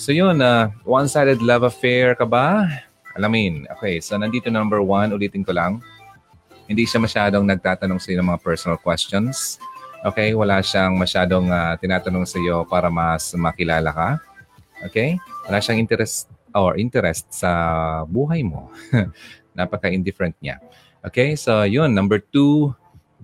So yun, uh, one-sided love affair ka ba? Alamin. Okay, so nandito number one, ulitin ko lang. Hindi siya masyadong nagtatanong sa iyo ng mga personal questions. Okay, wala siyang masyadong uh, tinatanong sa iyo para mas makilala ka. Okay? Wala siyang interest or interest sa buhay mo. Napaka-indifferent niya. Okay, so yun, number two,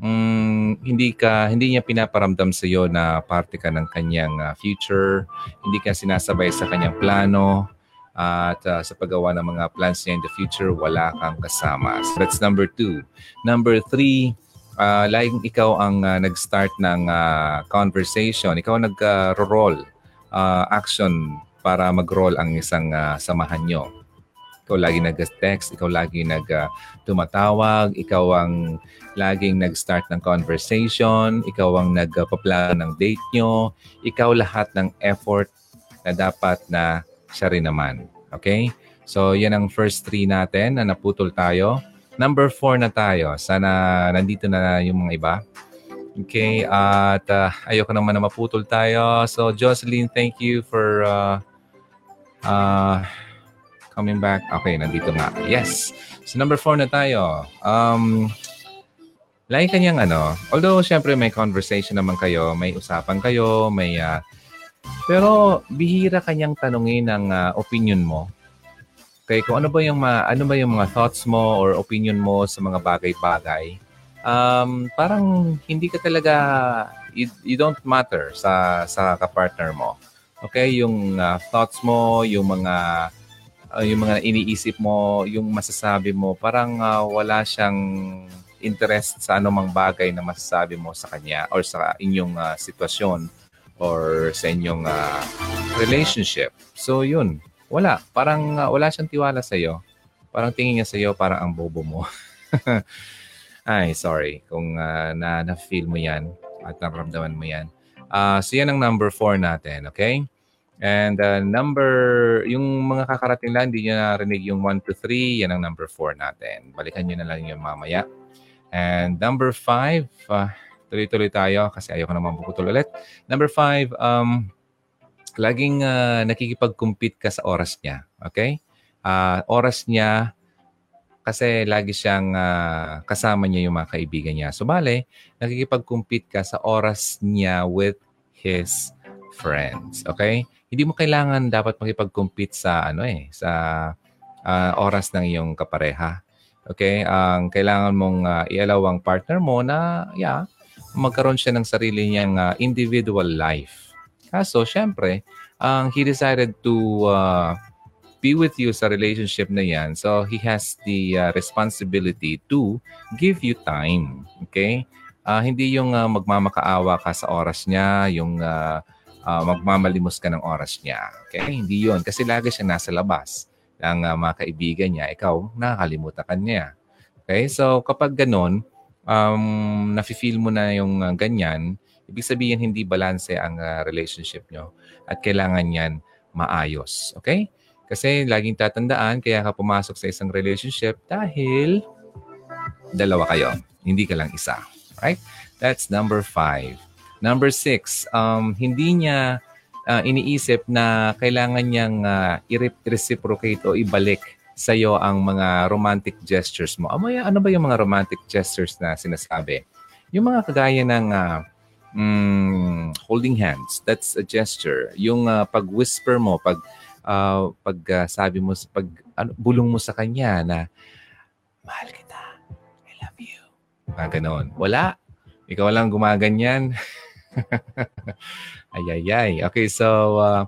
mm, hindi ka hindi niya pinaparamdam sa iyo na parte ka ng kanyang uh, future, hindi ka sinasabay sa kanyang plano at uh, sa paggawa ng mga plans niya in the future, wala kang kasama. So that's number two. Number three, uh, laging ikaw ang uh, nag-start ng uh, conversation. Ikaw nag-roll uh, action para mag-roll ang isang uh, samahan nyo. Ikaw lagi nag-text, ikaw lagi nag-tumatawag, ikaw ang laging nag-start ng conversation, ikaw ang nagpaplano ng date nyo, ikaw lahat ng effort na dapat na siya rin naman. Okay? So, yan ang first three natin na naputol tayo. Number four na tayo. Sana nandito na yung mga iba. Okay, at uh, ayoko naman na maputol tayo. So, Jocelyn, thank you for uh, uh, Coming back. Okay, nandito nga. Yes. So number four na tayo. Um, lagi kanyang ano, although syempre may conversation naman kayo, may usapan kayo, may uh, pero bihira kanyang tanungin ang uh, opinion mo. Okay, kung ano ba yung ma, ano ba yung mga thoughts mo or opinion mo sa mga bagay-bagay. Um, parang hindi ka talaga you, you don't matter sa sa kapartner mo. Okay, yung uh, thoughts mo, yung mga uh, yung mga iniisip mo, yung masasabi mo, parang uh, wala siyang interest sa anumang bagay na masasabi mo sa kanya or sa inyong uh, sitwasyon or sa inyong uh, relationship. So yun, wala. Parang uh, wala siyang tiwala sa iyo. Parang tingin niya sa iyo parang ang bobo mo. Ay, sorry kung uh, na na-feel mo 'yan at naramdaman mo 'yan. Uh, so yan ang number four natin, okay? And uh, number, yung mga kakarating lang, hindi nyo narinig yung 1 to 3, yan ang number 4 natin. Balikan nyo na lang yung mamaya. And number 5, uh, tuloy-tuloy tayo kasi ayoko naman puputol ulit. Number 5, um, laging uh, nakikipag-compete ka sa oras niya. Okay? Uh, oras niya, kasi lagi siyang uh, kasama niya yung mga kaibigan niya. So, bale, nakikipag-compete ka sa oras niya with his friends. Okay? Hindi mo kailangan dapat makipag-compete sa ano eh, sa uh, oras ng iyong kapareha. Okay? Ang kailangan mong uh, ialaw ang partner mo na yeah, magkaroon siya ng sarili niyang uh, individual life. Kaso, syempre, ang um, he decided to uh, be with you sa relationship na yan. So, he has the uh, responsibility to give you time. Okay? Uh, hindi yung uh, magmamakaawa ka sa oras niya, yung uh, uh, magmamalimos ka ng oras niya. Okay? Hindi yon Kasi lagi siya nasa labas ng uh, mga kaibigan niya. Ikaw, nakakalimutan ka niya. Okay? So, kapag ganun, um, nafe-feel mo na yung uh, ganyan, ibig sabihin hindi balanse ang uh, relationship nyo at kailangan yan maayos. Okay? Kasi laging tatandaan, kaya ka pumasok sa isang relationship dahil dalawa kayo. Hindi ka lang isa. Right? That's number five. Number six, um, hindi niya uh, iniisip na kailangan niyang uh, i-reciprocate o ibalik sa iyo ang mga romantic gestures mo. Ano, ano ba yung mga romantic gestures na sinasabi? Yung mga kagaya ng uh, mm, holding hands, that's a gesture. Yung uh, pag-whisper mo, pag uh, pag uh, sabi mo, pag ano, bulong mo sa kanya na mahal kita, I love you. Mga ganon. Wala. Ikaw lang gumaganyan. Ayayay. Okay, so uh,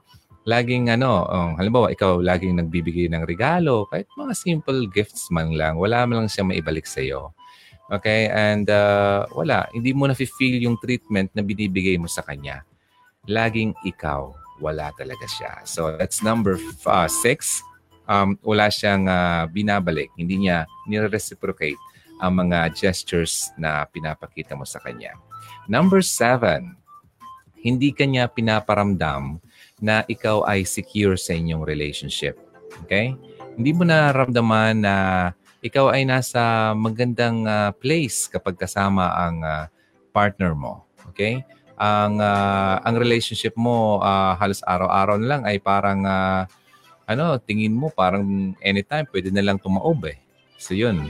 laging ano, um, halimbawa ikaw laging nagbibigay ng regalo, kahit mga simple gifts man lang, wala man lang siya maibalik sa iyo. Okay, and uh, wala, hindi mo na-feel yung treatment na binibigay mo sa kanya. Laging ikaw, wala talaga siya. So that's number f- uh, six. Um, wala siyang uh, binabalik, hindi niya nire-reciprocate ang mga gestures na pinapakita mo sa kanya. Number seven, hindi kanya pinaparamdam na ikaw ay secure sa inyong relationship. Okay? Hindi mo naramdaman na ikaw ay nasa magandang uh, place kapag kasama ang uh, partner mo. Okay? ang uh, ang relationship mo uh, halos araw-araw lang ay parang uh, ano, tingin mo parang anytime pwede na lang tumaob eh. So yun.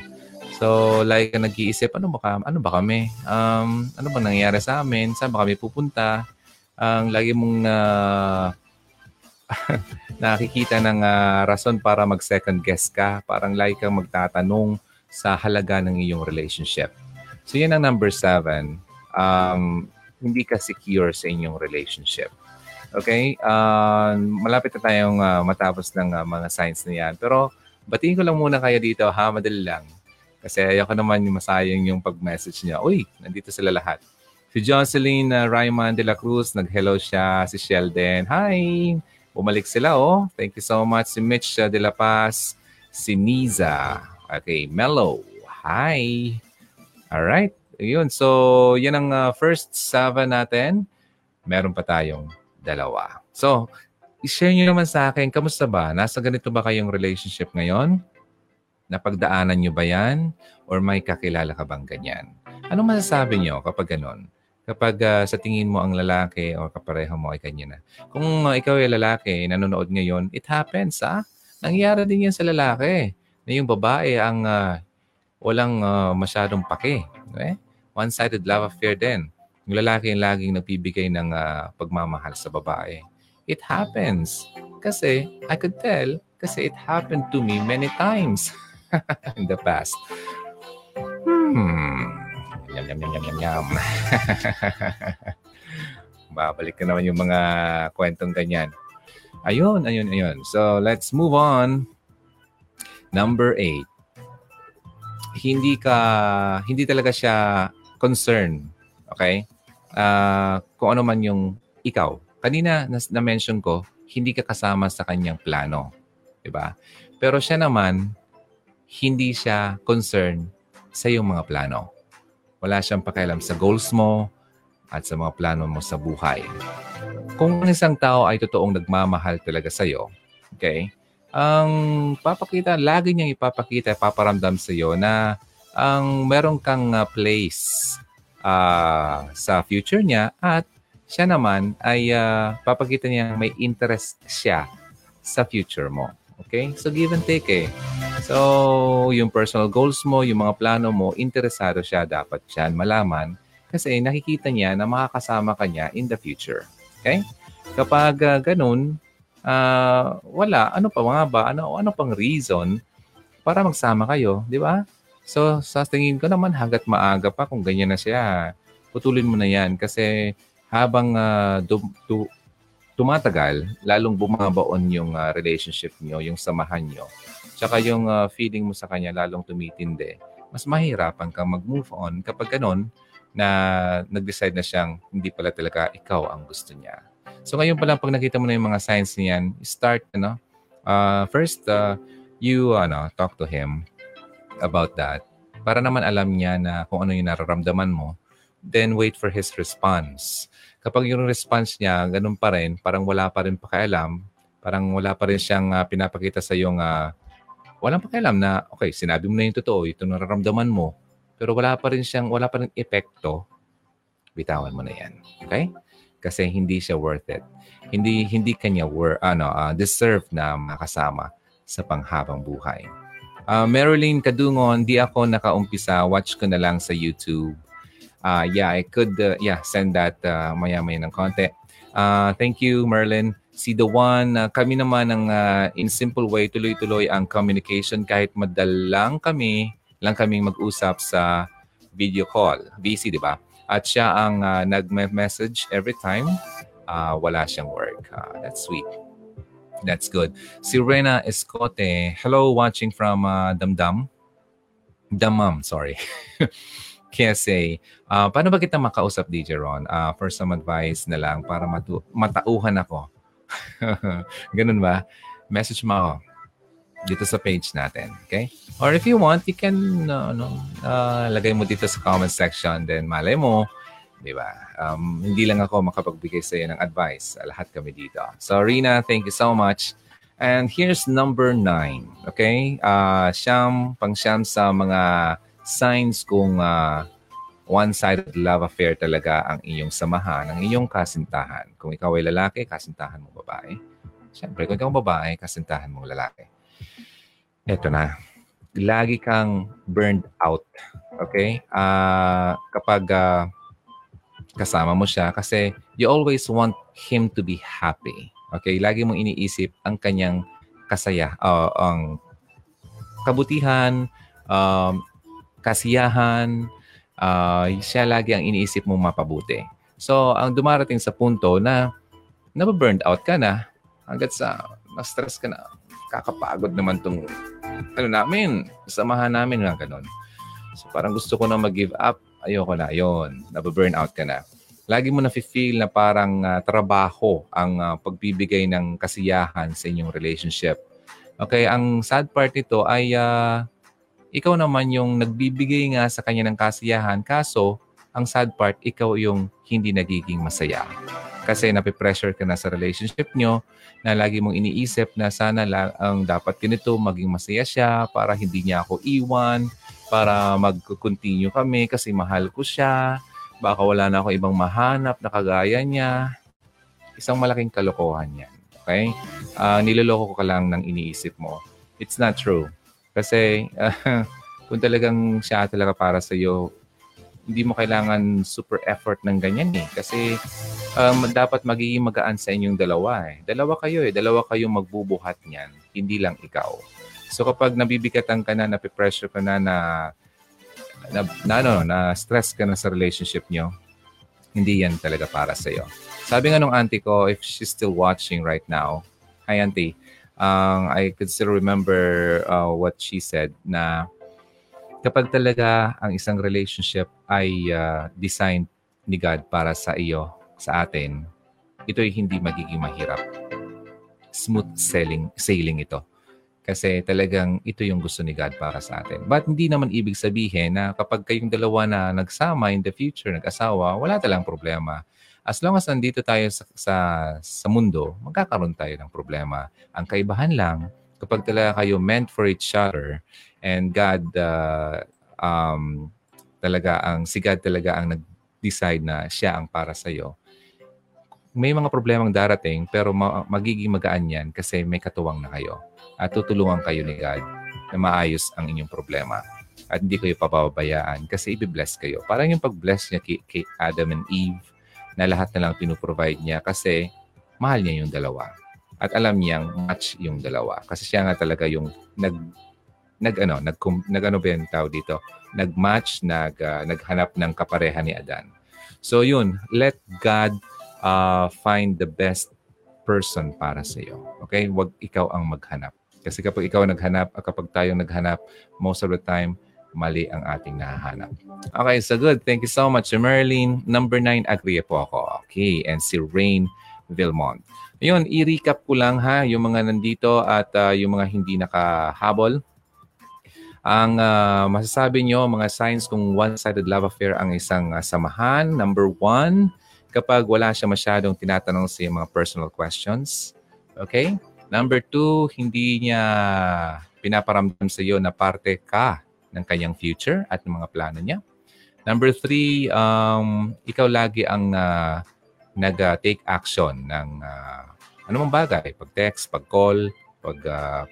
So like nag-iisip ano ba ano ba kami? Um, ano ba nangyayari sa amin? Saan ba kami pupunta? Ang lagi mong uh, nakikita ng uh, rason para mag second guess ka, parang lagi kang magtatanong sa halaga ng iyong relationship. So yan ang number seven. Um, hindi ka secure sa inyong relationship. Okay? Uh, malapit na tayong uh, matapos ng uh, mga signs na yan. Pero batiin ko lang muna kayo dito ha, madali lang. Kasi ayoko naman yung masayang yung pag-message niya. Uy, nandito sila lahat. Si Jocelyn uh, Ryman de la Cruz, nag-hello siya. Si Sheldon, hi! Bumalik sila, oh. Thank you so much. Si Mitch uh, de la Paz. Si Niza. Okay, Mellow. Hi! Alright. Yun. So, yan ang uh, first seven natin. Meron pa tayong dalawa. So, i-share nyo naman sa akin, kamusta ba? Nasa ganito ba kayong relationship ngayon? Napagdaanan nyo ba yan? Or may kakilala ka bang ganyan? Anong masasabi nyo kapag ganon? Kapag uh, sa tingin mo ang lalaki o kapareho mo ay kanya na. Kung uh, ikaw ay lalaki, nanonood ngayon, it happens, ah. Nangyari din yan sa lalaki. Na yung babae ang uh, walang uh, masyadong pake. Okay? one-sided love affair din. Yung lalaki yung laging nagbibigay ng uh, pagmamahal sa babae. It happens. Kasi, I could tell, kasi it happened to me many times in the past. Hmm. Yum, yum, yum, yum, yum, yum. Babalik ka naman yung mga kwentong ganyan. Ayun, ayun, ayun. So, let's move on. Number eight. Hindi ka, hindi talaga siya concern. Okay? Uh, kung ano man yung ikaw. Kanina na-mention ko, hindi ka kasama sa kanyang plano. Diba? Pero siya naman, hindi siya concern sa iyong mga plano. Wala siyang pakialam sa goals mo at sa mga plano mo sa buhay. Kung ang isang tao ay totoong nagmamahal talaga sa iyo, okay, ang papakita, lagi niyang ipapakita, paparamdam sa iyo na ang meron kang uh, place uh, sa future niya at siya naman ay uh, papakita niya may interest siya sa future mo. Okay? So give and take eh. So yung personal goals mo, yung mga plano mo, interesado siya dapat siya malaman kasi nakikita niya na makakasama ka niya in the future. Okay? Kapag uh, ganun, uh, wala, ano pa mga ba? Ano, ano pang reason para magsama kayo, di ba? So, sa tingin ko naman, hanggat maaga pa, kung ganyan na siya, putulin mo na yan. Kasi habang uh, dum- tu- tumatagal, lalong bumabaon yung uh, relationship niyo, yung samahan niyo. Tsaka yung uh, feeling mo sa kanya lalong tumitindi. Mas mahirapan kang mag-move on kapag ganun na nag-decide na siyang hindi pala talaga ikaw ang gusto niya. So ngayon pa lang pag nakita mo na yung mga signs niyan, start ano, uh, first uh, you ano, talk to him about that para naman alam niya na kung ano yung nararamdaman mo, then wait for his response. Kapag yung response niya, ganun pa rin, parang wala pa rin pakialam, parang wala pa rin siyang uh, pinapakita sa yung uh, walang pakialam na, okay, sinabi mo na yung totoo, ito nararamdaman mo, pero wala pa rin siyang, wala pa rin epekto, bitawan mo na yan. Okay? Kasi hindi siya worth it. Hindi hindi kanya worth, ano, uh, deserve na makasama sa panghabang buhay. Uh, Marilyn Kadungon, di ako nakaumpisa. Watch ko na lang sa YouTube. Uh, yeah, I could uh, yeah, send that uh, maya-maya ng konti. Uh, thank you, Merlin. Si The One, uh, kami naman ng uh, in simple way, tuloy-tuloy ang communication kahit madalang kami, lang kaming mag-usap sa video call. VC, di ba? At siya ang uh, nag-message every time uh, wala siyang work. Uh, that's sweet. That's good. Si Rena Escote, hello, watching from uh, Damdam. Damam, sorry. KSA. Uh, paano ba kita makausap, DJ Ron? Uh, for some advice na lang para matu- matauhan ako. Ganun ba? Message mo ako dito sa page natin. Okay? Or if you want, you can uh, ano, uh, lagay mo dito sa comment section. Then malay mo, Di ba? Um, hindi lang ako makapagbigay sa iyo ng advice. Lahat kami dito. So, Rina, thank you so much. And here's number nine. Okay? Uh, siyam, pang siyam sa mga signs kung uh, one-sided love affair talaga ang iyong samahan, ang iyong kasintahan. Kung ikaw ay lalaki, kasintahan mo babae. Siyempre, kung ikaw babae, kasintahan mo lalaki. Ito na. Lagi kang burned out. Okay? Uh, kapag uh, kasama mo siya kasi you always want him to be happy. Okay? Lagi mong iniisip ang kanyang kasaya, uh, ang kabutihan, um, kasiyahan, uh, siya lagi ang iniisip mong mapabuti. So, ang dumarating sa punto na nababurned out ka na hanggat sa ma-stress ka na, kakapagod naman tong ano namin, samahan namin na ganun. So, parang gusto ko na mag-give up. Ayoko na. Ayun, nababurn out ka na. Lagi mo na-feel na parang uh, trabaho ang uh, pagbibigay ng kasiyahan sa inyong relationship. Okay, ang sad part nito ay uh, ikaw naman yung nagbibigay nga sa kanya ng kasiyahan. Kaso, ang sad part, ikaw yung hindi nagiging masaya. Kasi napipressure ka na sa relationship nyo na lagi mong iniisip na sana lang ang dapat ganito, maging masaya siya para hindi niya ako iwan, para mag-continue kami kasi mahal ko siya. Baka wala na ako ibang mahanap na kagaya niya. Isang malaking kalokohan yan. Okay? Uh, niloloko ko ka lang ng iniisip mo. It's not true. Kasi uh, kung talagang siya talaga para sa iyo, hindi mo kailangan super effort ng ganyan eh. Kasi um, dapat magiging magaan sa inyong dalawa eh. Dalawa kayo eh. Dalawa kayong magbubuhat niyan. Hindi lang ikaw. So kapag nabibigatan ka na, napipressure ka na na na, na, ano, na stress ka na sa relationship nyo, hindi yan talaga para sa iyo. Sabi nga nung auntie ko, if she's still watching right now, hi auntie, um, I could still remember uh, what she said na kapag talaga ang isang relationship ay uh, designed ni God para sa iyo, sa atin, ito ay hindi magiging mahirap. Smooth sailing, sailing ito. Kasi talagang ito yung gusto ni God para sa atin. But hindi naman ibig sabihin na kapag kayong dalawa na nagsama in the future, nag-asawa, wala talang problema as long as nandito tayo sa, sa, sa mundo, magkakaroon tayo ng problema. Ang kaibahan lang, kapag talaga kayo meant for each other and God uh, um, talaga ang si God talaga ang nag-decide na siya ang para sa iyo. May mga problemang darating pero ma- magiging magaan yan kasi may katuwang na kayo. At tutulungan kayo ni God na maayos ang inyong problema. At hindi kayo papabayaan kasi i-bless kayo. Parang yung pag-bless niya kay, kay Adam and Eve, na lahat na lang pinoprovide niya kasi mahal niya yung dalawa. At alam niyang match yung dalawa. Kasi siya nga talaga yung nag nag ano, nag, nag ano ba yung tao dito? Nag-match, nag, uh, naghanap ng kapareha ni Adan. So yun, let God uh, find the best person para sa iyo. Okay? Huwag ikaw ang maghanap. Kasi kapag ikaw naghanap, kapag tayo naghanap, most of the time, mali ang ating nahahanap. Okay, so good. Thank you so much, Merlin. Number 9, agree po ako. Okay, and si Rain Vilmont. Ayun, i-recap ko lang ha, yung mga nandito at uh, yung mga hindi nakahabol. Ang uh, masasabi nyo, mga signs kung one-sided love affair ang isang uh, samahan. Number one, kapag wala siya masyadong tinatanong sa mga personal questions. Okay? Number two, hindi niya pinaparamdam sa iyo na parte ka ng kanyang future at ng mga plano niya. Number three, um, ikaw lagi ang uh, nag-take action ng uh, anumang bagay. Pag-text, pag-call, pag, uh,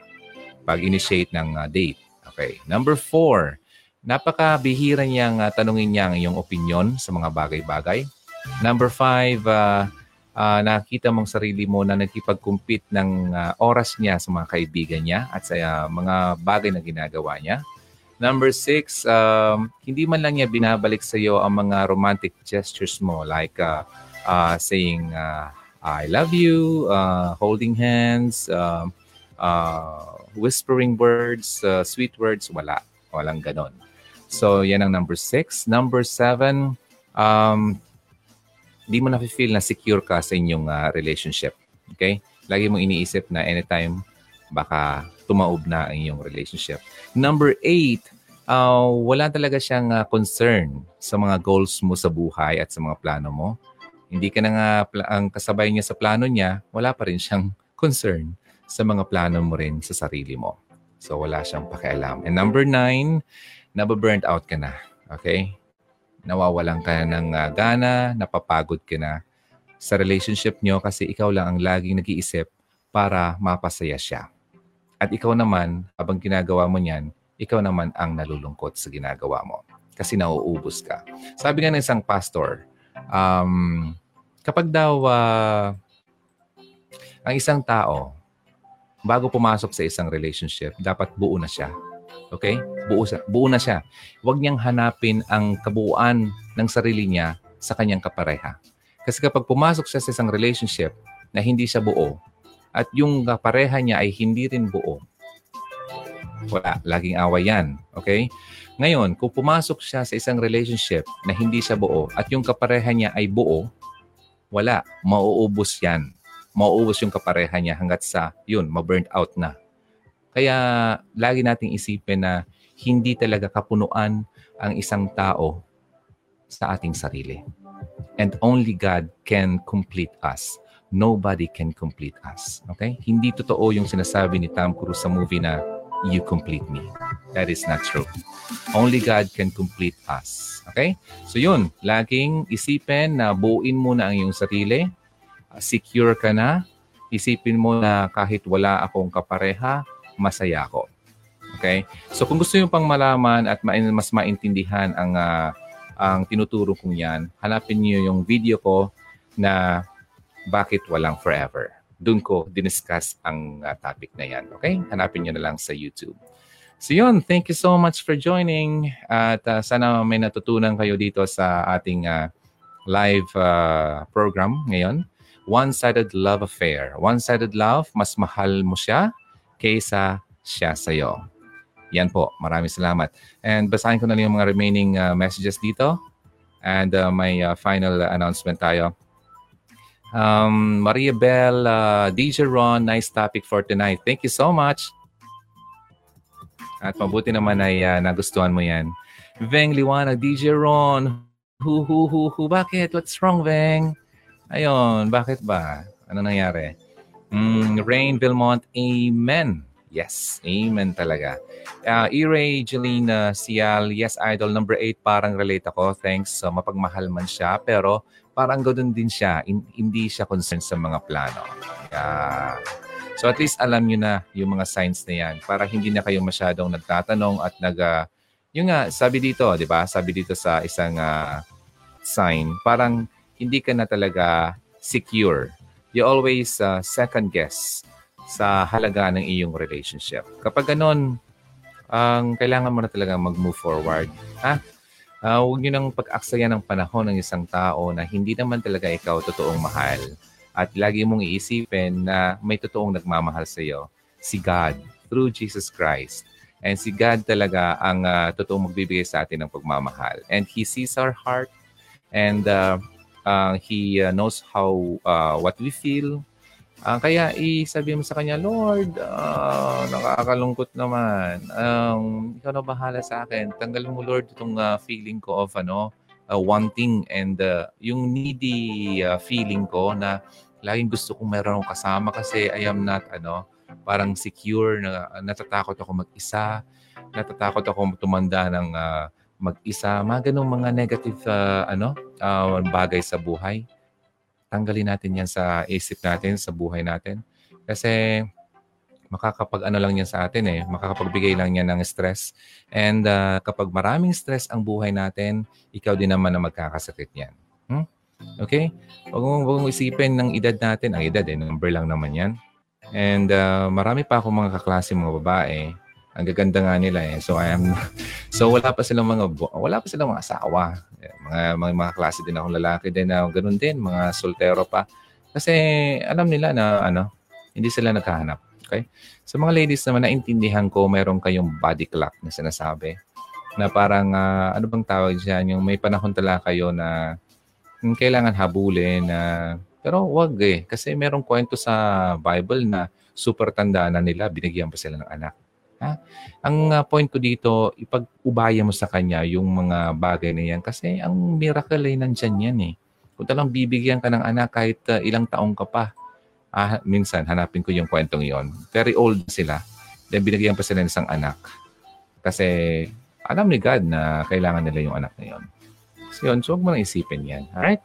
pag-initiate ng uh, date. Okay. Number four, napakabihira niyang uh, tanungin niya ang iyong opinion sa mga bagay-bagay. Number five, uh, uh, nakita mong sarili mo na nagkipag-compete ng uh, oras niya sa mga kaibigan niya at sa uh, mga bagay na ginagawa niya. Number six, um, hindi man lang niya binabalik sa iyo ang mga romantic gestures mo like uh, uh, saying, uh, I love you, uh, holding hands, uh, uh, whispering words, uh, sweet words, wala. Walang ganon. So, yan ang number six. Number seven, um, di mo na-feel na secure ka sa inyong uh, relationship. Okay? Lagi mo iniisip na anytime baka tumaob na ang iyong relationship. Number eight, uh, wala talaga siyang uh, concern sa mga goals mo sa buhay at sa mga plano mo. Hindi ka na nga pl- ang kasabay niya sa plano niya, wala pa rin siyang concern sa mga plano mo rin sa sarili mo. So wala siyang pakialam. And number nine, nababurnt out ka na. Okay? nawawalan ka ng uh, gana, napapagod ka na sa relationship nyo kasi ikaw lang ang laging nag-iisip para mapasaya siya. At ikaw naman, habang ginagawa mo niyan, ikaw naman ang nalulungkot sa ginagawa mo kasi nauubos ka. Sabi nga ng isang pastor, um, kapag daw uh, ang isang tao, bago pumasok sa isang relationship, dapat buo na siya. Okay? Buo, buo na siya. Huwag niyang hanapin ang kabuuan ng sarili niya sa kanyang kapareha. Kasi kapag pumasok siya sa isang relationship na hindi siya buo, at yung kapareha niya ay hindi rin buo, wala. Laging away yan. Okay? Ngayon, kung pumasok siya sa isang relationship na hindi siya buo at yung kapareha niya ay buo, wala. Mauubos yan. Mauubos yung kapareha niya hanggat sa, yun, ma-burnt out na. Kaya, lagi nating isipin na hindi talaga kapunuan ang isang tao sa ating sarili. And only God can complete us. Nobody can complete us. Okay? Hindi totoo yung sinasabi ni Tom Cruise sa movie na you complete me. That is not true. Only God can complete us. Okay? So yun, laging isipin na buuin mo na ang iyong sarili. Uh, secure ka na. Isipin mo na kahit wala akong kapareha, masaya ako. Okay? So kung gusto niyo pang malaman at mas maintindihan ang uh, ang tinuturo kong yan, hanapin niyo yung video ko na bakit walang forever doon ko diniscuss ang uh, topic na yan. Okay? Hanapin nyo na lang sa YouTube. So yun, thank you so much for joining. At uh, sana may natutunan kayo dito sa ating uh, live uh, program ngayon. One-sided love affair. One-sided love, mas mahal mo siya kaysa siya sa'yo. Yan po. Maraming salamat. And basahin ko na lang yung mga remaining uh, messages dito. And uh, may uh, final announcement tayo. Um, Maria Bell, uh, DJ Ron, nice topic for tonight. Thank you so much. At mabuti naman ay uh, nagustuhan mo yan. Veng Liwanag, DJ Ron. Hu, hu, hu, hu. Bakit? What's wrong, Veng? Ayun, bakit ba? Ano nangyari? Mm, Rain Vilmont, amen. Yes, amen talaga. Uh, E-Ray, Jelena, Sial, yes, idol. Number 8, parang relate ako. Thanks. So, mapagmahal man siya. Pero parang ganoon din siya. In, hindi siya concerned sa mga plano. Yeah. So at least alam niyo na yung mga signs na yan para hindi na kayo masyadong nagtatanong at nag... Uh, yung nga, sabi dito, di ba? Sabi dito sa isang uh, sign, parang hindi ka na talaga secure. You always uh, second guess sa halaga ng iyong relationship. Kapag ganun, ang um, kailangan mo na talaga mag-move forward. Ha? Uh, huwag nyo nang pag-aksaya ng panahon ng isang tao na hindi naman talaga ikaw totoong mahal. At lagi mong iisipin na may totoong nagmamahal sa iyo, si God, through Jesus Christ. And si God talaga ang uh, totoong magbibigay sa atin ng pagmamahal. And He sees our heart and uh, uh, He uh, knows how uh, what we feel, Uh, kaya isabi mo sa kanya, Lord, uh, nakakalungkot naman. Um, ikaw na bahala sa akin. Tanggalin mo, Lord, itong uh, feeling ko of ano, uh, wanting and uh, yung needy uh, feeling ko na laging gusto kong meron akong kasama kasi I am not ano, parang secure, na, natatakot ako mag-isa, natatakot ako tumanda ng uh, mag-isa, mga ganong mga negative uh, ano, uh, bagay sa buhay tanggalin natin yan sa isip natin, sa buhay natin. Kasi makakapag ano lang yan sa atin eh, makakapagbigay lang yan ng stress. And uh, kapag maraming stress ang buhay natin, ikaw din naman na magkakasakit yan. Hmm? Okay? Huwag mong, huwag mong isipin ng edad natin. Ang edad eh, number lang naman yan. And uh, marami pa akong mga kaklase mga babae ang gaganda nga nila eh. So I am So wala pa silang mga wala pa silang mga asawa. Mga mga, mga klase din akong lalaki din na ganoon din, mga soltero pa. Kasi alam nila na ano, hindi sila naghahanap. Okay? So mga ladies naman, naintindihan ko meron kayong body clock na sinasabi na parang uh, ano bang tawag diyan yung may panahon talaga kayo na hmm, kailangan habulin na uh, pero wag eh kasi merong kwento sa Bible na super tanda na nila binigyan pa sila ng anak. Ha? Ang uh, point ko dito, ipag-ubaya mo sa kanya yung mga bagay na yan kasi ang miracle ay nandyan yan eh. Kung talang bibigyan ka ng anak kahit uh, ilang taong ka pa, ah, minsan hanapin ko yung kwentong yon. Very old sila. Then binigyan pa sila ng isang anak. Kasi alam ni God na kailangan nila yung anak na yon. So yun, so huwag mo nang isipin yan. Alright?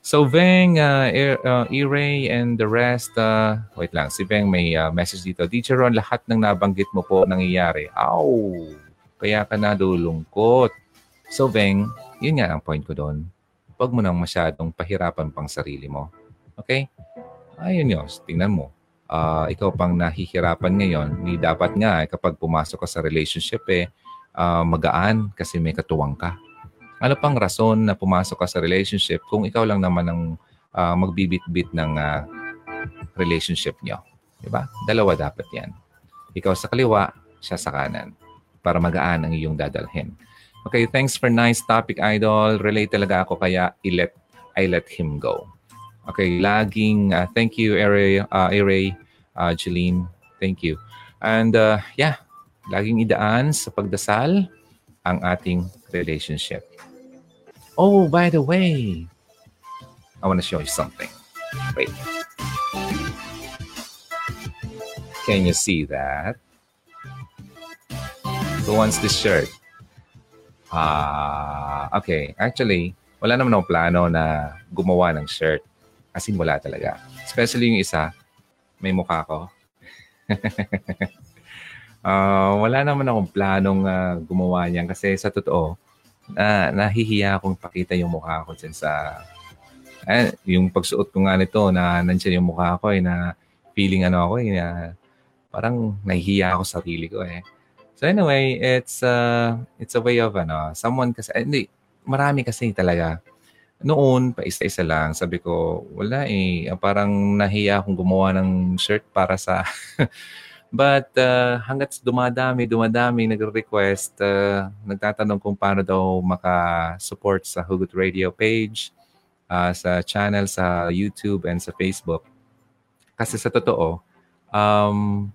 So Veng, uh, uh, E-Ray, and the rest, uh, wait lang, si Veng may uh, message dito. Teacher Ron, lahat ng nabanggit mo po nangyayari. Aw, kaya ka nadulungkot. So Veng, yun nga ang point ko doon. Huwag mo nang masyadong pahirapan pang sarili mo. Okay? Ayun yun, tingnan mo. Uh, ikaw pang nahihirapan ngayon, ni dapat nga eh, kapag pumasok ka sa relationship eh, uh, magaan kasi may katuwang ka. Ano pang rason na pumasok ka sa relationship kung ikaw lang naman ang uh, magbibit-bit ng uh, relationship nyo? Diba? Dalawa dapat yan. Ikaw sa kaliwa, siya sa kanan. Para magaan ang iyong dadalhin. Okay, thanks for nice topic, Idol. Relate talaga ako kaya I let, I let him go. Okay, laging uh, thank you, Aray, uh, uh, Jeline. Thank you. And uh, yeah, laging idaan sa pagdasal ang ating relationship. Oh, by the way, I want to show you something. Wait. Can you see that? Who wants this shirt? Ah, uh, okay. Actually, wala naman akong plano na gumawa ng shirt. As in, wala talaga. Especially yung isa, may mukha ko. uh, wala naman akong planong uh, gumawa niyan kasi sa totoo, na nahihiya akong pakita yung mukha ko dyan sa eh, yung pagsuot ko nga nito na nandiyan yung mukha ko eh na feeling ano ako eh na parang nahihiya ako sa sarili ko eh. So anyway, it's uh, it's a way of ano, someone kasi eh, hindi marami kasi talaga. Noon, pa isa-isa lang, sabi ko, wala eh, parang nahiya akong gumawa ng shirt para sa But uh, hanggat dumadami, dumadami, nagre-request, uh, nagtatanong kung paano daw maka-support sa Hugot Radio page, uh, sa channel sa YouTube and sa Facebook. Kasi sa totoo, um,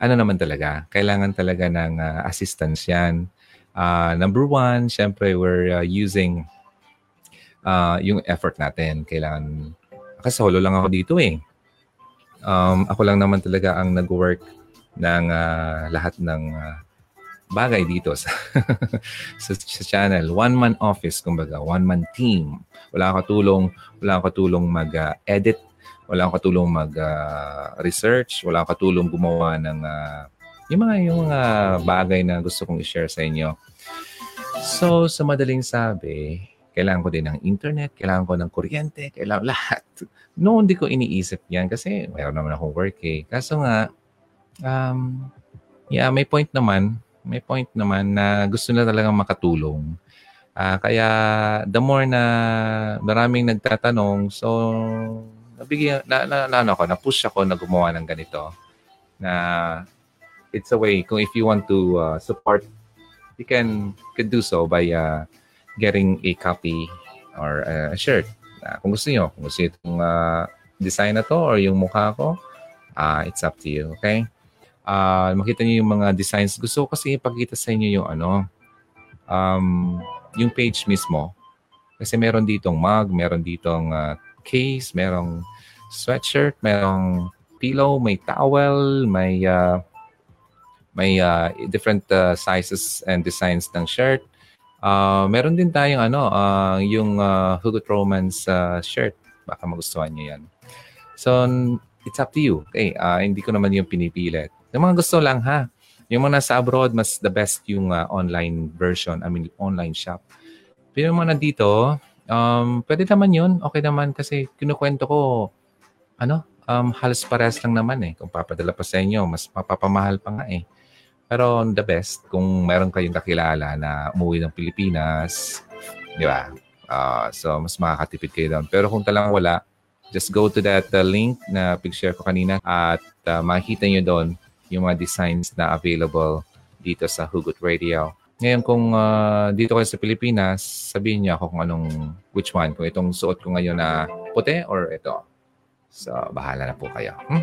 ano naman talaga, kailangan talaga ng uh, assistance yan. Uh, number one, syempre, we're uh, using uh, yung effort natin. Kailangan, kasi solo lang ako dito eh um, ako lang naman talaga ang nag-work ng uh, lahat ng uh, bagay dito sa, sa, sa channel. One-man office, kumbaga. One-man team. Wala akong katulong, wala akong katulong mag-edit. Uh, wala akong katulong mag-research. Uh, wala akong katulong gumawa ng uh, yung mga, yung mga bagay na gusto kong i-share sa inyo. So, sa madaling sabi, kailangan ko din ng internet, kailangan ko ng kuryente, kailangan lahat. Noon di ko iniisip yan kasi mayroon naman akong work eh. Kaso nga, um, yeah, may point naman, may point naman na gusto na talagang makatulong. Uh, kaya the more na maraming nagtatanong, so nabigyan, na, na, na, ano ako, na-push ako na gumawa ng ganito. Na it's a way, kung if you want to uh, support, you can, can do so by uh, getting a copy or a shirt. Uh, kung gusto niyo, kung gusto niyo itong uh, design na to or yung mukha ko, uh, it's up to you, okay? Uh, makita niyo yung mga designs. Gusto ko kasi ipakita sa inyo yung ano, um, yung page mismo. Kasi meron ditong mug, meron ditong uh, case, merong sweatshirt, merong pillow, may towel, may uh, may uh, different uh, sizes and designs ng shirt. Uh, meron din tayong ano, uh, yung uh, Hugot Romance uh, shirt. Baka magustuhan niyo yan. So, it's up to you. Okay, uh, hindi ko naman yung pinipilit. Yung mga gusto lang ha. Yung mga nasa abroad, mas the best yung uh, online version, I mean online shop. Pero yung mga nandito, um, pwede naman yun. Okay naman kasi kinukwento ko, ano, um, halos pares lang naman eh. Kung papadala pa sa inyo, mas mapapamahal pa nga eh. Pero the best, kung meron kayong kakilala na umuwi ng Pilipinas, di ba? Uh, so, mas makakatipid kayo doon. Pero kung talagang wala, just go to that uh, link na picture ko kanina at uh, makikita nyo doon yung mga designs na available dito sa Hugot Radio. Ngayon, kung uh, dito kayo sa Pilipinas, sabihin niyo ako kung anong, which one. Kung itong suot ko ngayon na puti or ito. So, bahala na po kayo. Hmm?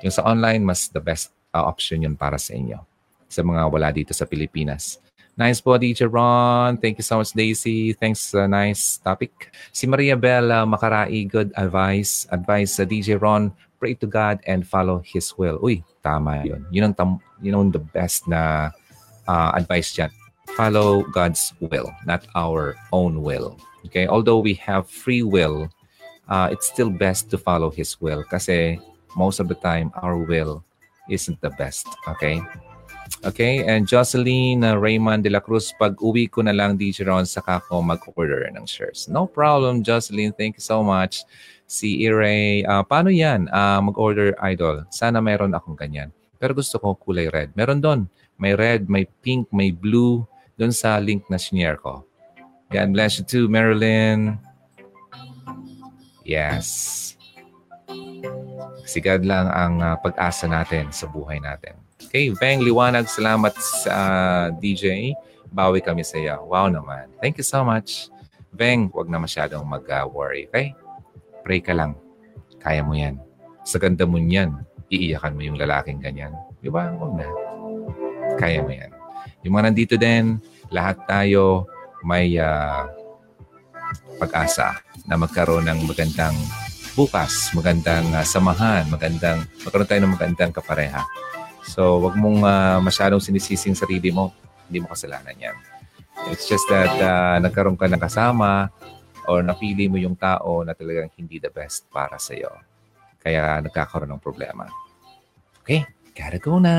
Yung sa online, mas the best uh, option yun para sa inyo sa mga wala dito sa Pilipinas. Nice po, DJ Ron. Thank you so much, Daisy. Thanks, uh, nice topic. Si Maria Bella Makarai, good advice. Advice sa uh, DJ Ron, pray to God and follow His will. Uy, tama yun. Yun ang, tam- yun ang the best na uh, advice dyan. follow God's will, not our own will. Okay? Although we have free will, uh, it's still best to follow His will kasi most of the time, our will isn't the best. Okay? Okay, and Jocelyn uh, Raymond de la Cruz, pag uwi ko na lang DJ Ron, saka ako mag-order ng shares. No problem, Jocelyn. Thank you so much. Si Ire, uh, paano yan? Uh, mag-order idol. Sana meron akong ganyan. Pero gusto ko kulay red. Meron doon. May red, may pink, may blue. Doon sa link na share ko. God bless you too, Marilyn. Yes. Si God lang ang uh, pag-asa natin sa buhay natin. Okay, Bang Liwanag, salamat sa uh, DJ. Bawi kami sa iyo. Wow naman. Thank you so much. Bang, wag na masyadong mag-worry, okay? Pray ka lang. Kaya mo yan. Sa ganda mo niyan, iiyakan mo yung lalaking ganyan. Di ba? Huwag na. Kaya mo yan. Yung mga nandito din, lahat tayo may uh, pag-asa na magkaroon ng magandang bukas, magandang uh, samahan, magandang, magkaroon tayo ng magandang kapareha. So, wag mong uh, masyadong sinisising sarili mo. Hindi mo kasalanan yan. It's just that uh, nagkaroon ka ng kasama or napili mo yung tao na talagang hindi the best para sa iyo. Kaya nagkakaroon ng problema. Okay, gotta go na.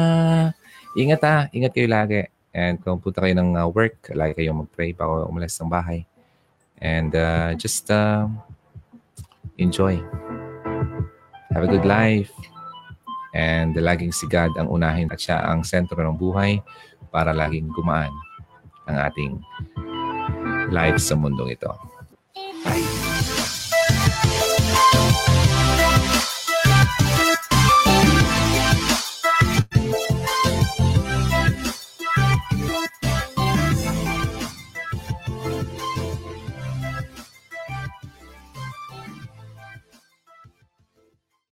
Ingat ha. Ingat kayo lagi. And kung punta kayo ng uh, work, lagi kayong mag-pray bago umalis ng bahay. And uh, just uh, enjoy. Have a good life. And laging si God ang unahin at siya ang sentro ng buhay para laging gumaan ang ating life sa mundong ito. Ay.